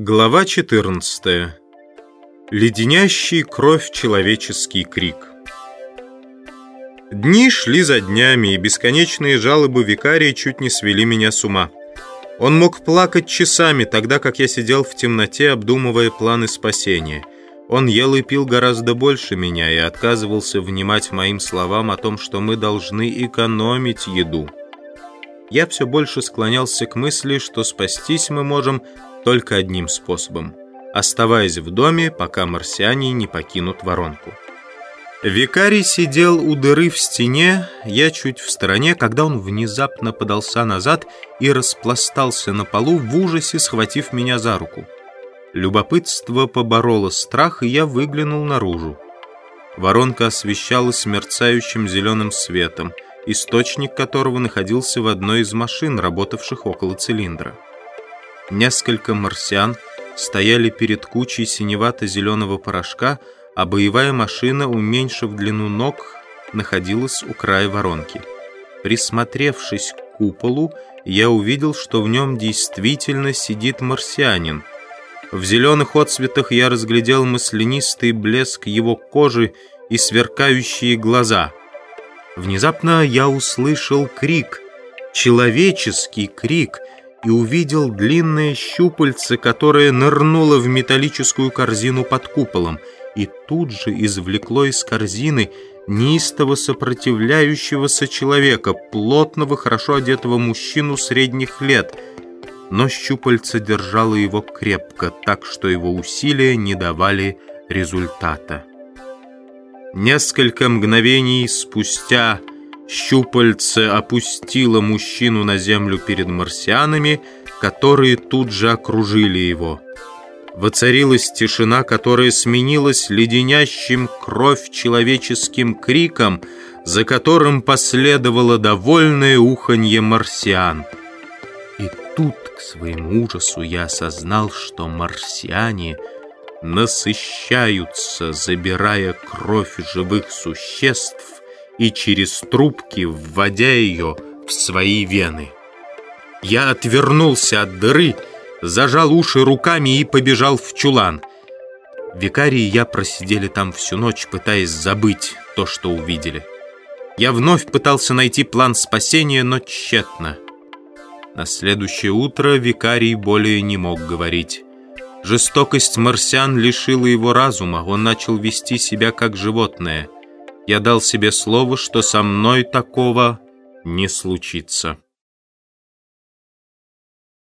Глава 14. Леденящий кровь человеческий крик. Дни шли за днями, и бесконечные жалобы викария чуть не свели меня с ума. Он мог плакать часами, тогда как я сидел в темноте, обдумывая планы спасения. Он ел и пил гораздо больше меня и отказывался внимать моим словам о том, что мы должны экономить еду. Я все больше склонялся к мысли, что спастись мы можем только одним способом – оставаясь в доме, пока марсиане не покинут воронку. Викарий сидел у дыры в стене, я чуть в стороне, когда он внезапно подался назад и распластался на полу в ужасе, схватив меня за руку. Любопытство побороло страх, и я выглянул наружу. Воронка освещалась мерцающим зеленым светом, источник которого находился в одной из машин, работавших около цилиндра. Несколько марсиан стояли перед кучей синевато-зеленого порошка, а боевая машина, уменьшив длину ног, находилась у края воронки. Присмотревшись к куполу, я увидел, что в нем действительно сидит марсианин. В зеленых отцветах я разглядел маслянистый блеск его кожи и сверкающие глаза. Внезапно я услышал крик, человеческий крик — и увидел длинное щупальце, которое нырнуло в металлическую корзину под куполом, и тут же извлекло из корзины неистово сопротивляющегося человека, плотного, хорошо одетого мужчину средних лет. Но щупальце держало его крепко, так что его усилия не давали результата. Несколько мгновений спустя Щупальце опустило мужчину на землю перед марсианами, которые тут же окружили его. Воцарилась тишина, которая сменилась леденящим кровь человеческим криком, за которым последовало довольное уханье марсиан. И тут, к своему ужасу, я осознал, что марсиане насыщаются, забирая кровь живых существ, и через трубки вводя ее в свои вены. Я отвернулся от дыры, зажал уши руками и побежал в чулан. Викарий и я просидели там всю ночь, пытаясь забыть то, что увидели. Я вновь пытался найти план спасения, но тщетно. На следующее утро викарий более не мог говорить. Жестокость марсиан лишила его разума, он начал вести себя как животное — я дал себе слово, что со мной такого не случится.